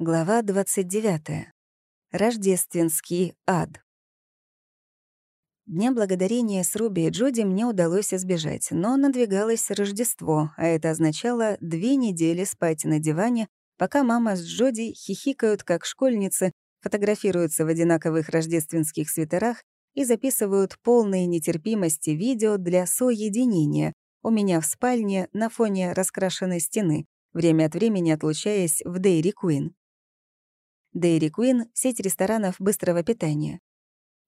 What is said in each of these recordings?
Глава 29. Рождественский ад. Дня благодарения с Руби и Джоди мне удалось избежать, но надвигалось Рождество, а это означало две недели спать на диване, пока мама с Джоди хихикают как школьницы, фотографируются в одинаковых рождественских свитерах и записывают полные нетерпимости видео для соединения у меня в спальне на фоне раскрашенной стены, время от времени отлучаясь в Дейри Куин. Дейри Куин — сеть ресторанов быстрого питания.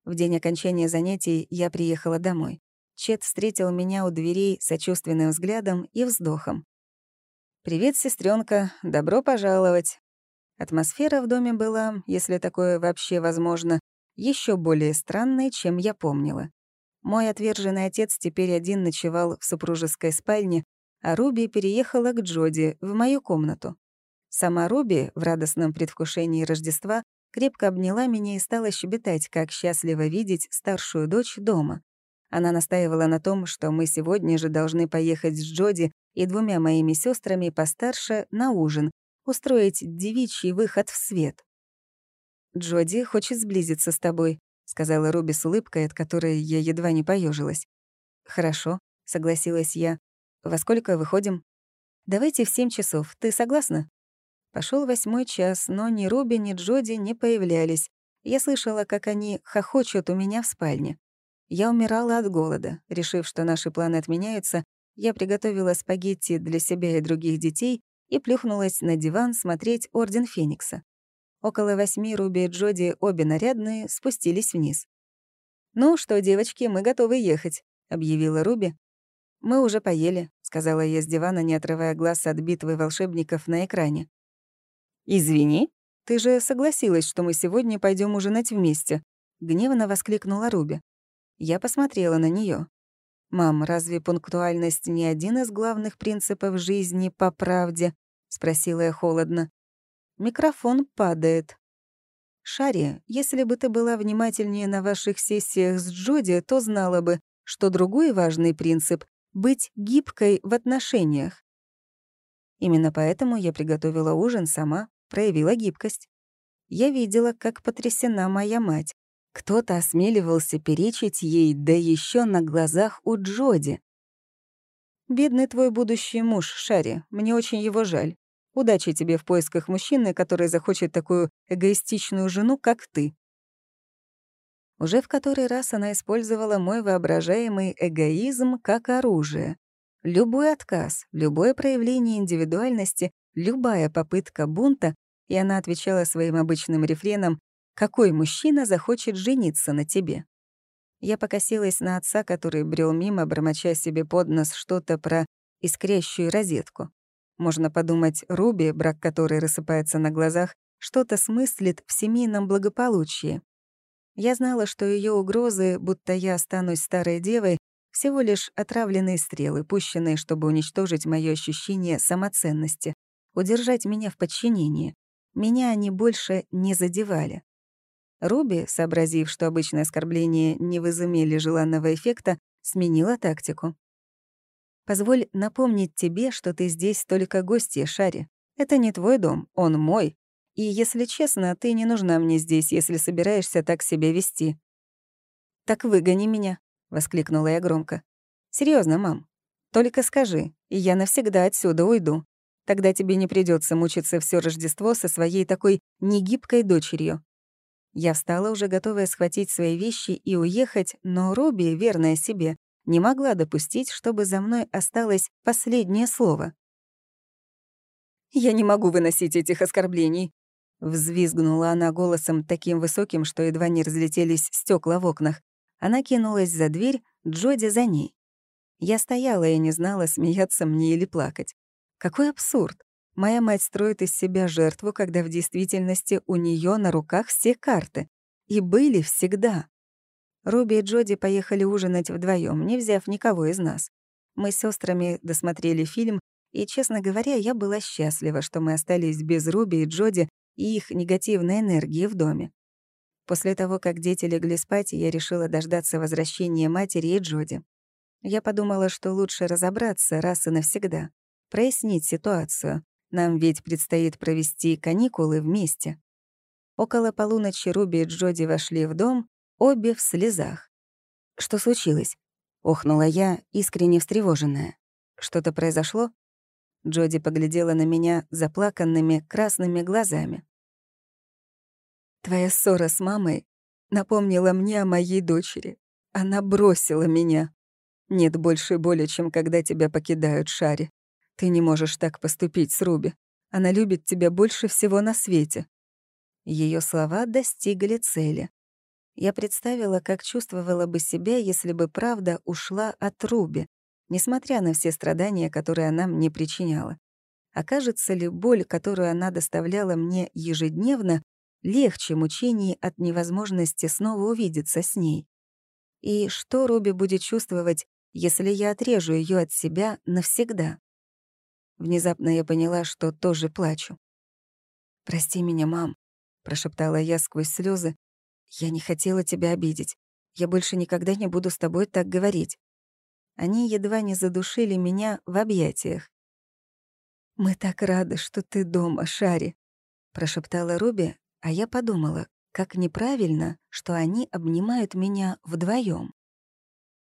В день окончания занятий я приехала домой. Чет встретил меня у дверей сочувственным взглядом и вздохом. «Привет, сестренка, добро пожаловать». Атмосфера в доме была, если такое вообще возможно, еще более странной, чем я помнила. Мой отверженный отец теперь один ночевал в супружеской спальне, а Руби переехала к Джоди, в мою комнату. Сама Руби в радостном предвкушении Рождества крепко обняла меня и стала щебетать, как счастливо видеть старшую дочь дома. Она настаивала на том, что мы сегодня же должны поехать с Джоди и двумя моими сестрами постарше на ужин, устроить девичий выход в свет. «Джоди хочет сблизиться с тобой», — сказала Руби с улыбкой, от которой я едва не поежилась. «Хорошо», — согласилась я. «Во сколько выходим?» «Давайте в семь часов. Ты согласна?» Пошел восьмой час, но ни Руби, ни Джоди не появлялись. Я слышала, как они хохочут у меня в спальне. Я умирала от голода. Решив, что наши планы отменяются, я приготовила спагетти для себя и других детей и плюхнулась на диван смотреть «Орден Феникса». Около восьми Руби и Джоди, обе нарядные, спустились вниз. «Ну что, девочки, мы готовы ехать», — объявила Руби. «Мы уже поели», — сказала я с дивана, не отрывая глаз от битвы волшебников на экране. «Извини, ты же согласилась, что мы сегодня пойдем ужинать вместе», — гневно воскликнула Руби. Я посмотрела на нее. «Мам, разве пунктуальность не один из главных принципов жизни по правде?» — спросила я холодно. Микрофон падает. «Шари, если бы ты была внимательнее на ваших сессиях с Джоди, то знала бы, что другой важный принцип — быть гибкой в отношениях. Именно поэтому я приготовила ужин сама, проявила гибкость. Я видела, как потрясена моя мать. Кто-то осмеливался перечить ей, да еще на глазах у Джоди. «Бедный твой будущий муж, Шари, мне очень его жаль. Удачи тебе в поисках мужчины, который захочет такую эгоистичную жену, как ты». Уже в который раз она использовала мой воображаемый эгоизм как оружие. Любой отказ, любое проявление индивидуальности, любая попытка бунта, и она отвечала своим обычным рефреном «Какой мужчина захочет жениться на тебе?» Я покосилась на отца, который брел мимо, бормоча себе под нос что-то про искрящую розетку. Можно подумать, Руби, брак которой рассыпается на глазах, что-то смыслит в семейном благополучии. Я знала, что ее угрозы, будто я останусь старой девой, всего лишь отравленные стрелы, пущенные, чтобы уничтожить мое ощущение самоценности, удержать меня в подчинении. Меня они больше не задевали. Руби, сообразив, что обычные оскорбления не возымели желанного эффекта, сменила тактику. «Позволь напомнить тебе, что ты здесь только гостья, Шари. Это не твой дом, он мой. И, если честно, ты не нужна мне здесь, если собираешься так себя вести». «Так выгони меня», — воскликнула я громко. Серьезно, мам. Только скажи, и я навсегда отсюда уйду. Тогда тебе не придется мучиться все Рождество со своей такой негибкой дочерью». Я встала, уже готовая схватить свои вещи и уехать, но Робби, верная себе, не могла допустить, чтобы за мной осталось последнее слово. «Я не могу выносить этих оскорблений», — взвизгнула она голосом таким высоким, что едва не разлетелись стекла в окнах. Она кинулась за дверь, Джоди за ней. Я стояла и не знала, смеяться мне или плакать. Какой абсурд! Моя мать строит из себя жертву, когда в действительности у нее на руках все карты. И были всегда. Руби и Джоди поехали ужинать вдвоем, не взяв никого из нас. Мы с сестрами досмотрели фильм, и, честно говоря, я была счастлива, что мы остались без Руби и Джоди и их негативной энергии в доме. После того, как дети легли спать, я решила дождаться возвращения матери и Джоди. Я подумала, что лучше разобраться раз и навсегда, прояснить ситуацию, Нам ведь предстоит провести каникулы вместе. Около полуночи Руби и Джоди вошли в дом, обе в слезах. «Что случилось?» — охнула я, искренне встревоженная. «Что-то произошло?» Джоди поглядела на меня заплаканными красными глазами. «Твоя ссора с мамой напомнила мне о моей дочери. Она бросила меня. Нет больше боли, чем когда тебя покидают Шари. Ты не можешь так поступить с Руби. Она любит тебя больше всего на свете». Ее слова достигли цели. Я представила, как чувствовала бы себя, если бы правда ушла от Руби, несмотря на все страдания, которые она мне причиняла. Окажется ли боль, которую она доставляла мне ежедневно, легче мучений от невозможности снова увидеться с ней? И что Руби будет чувствовать, если я отрежу ее от себя навсегда? Внезапно я поняла, что тоже плачу. «Прости меня, мам», — прошептала я сквозь слезы. «Я не хотела тебя обидеть. Я больше никогда не буду с тобой так говорить. Они едва не задушили меня в объятиях. «Мы так рады, что ты дома, Шари», — прошептала Руби, а я подумала, как неправильно, что они обнимают меня вдвоем.